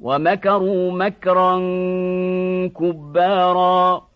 ومكروا مكرا كبارا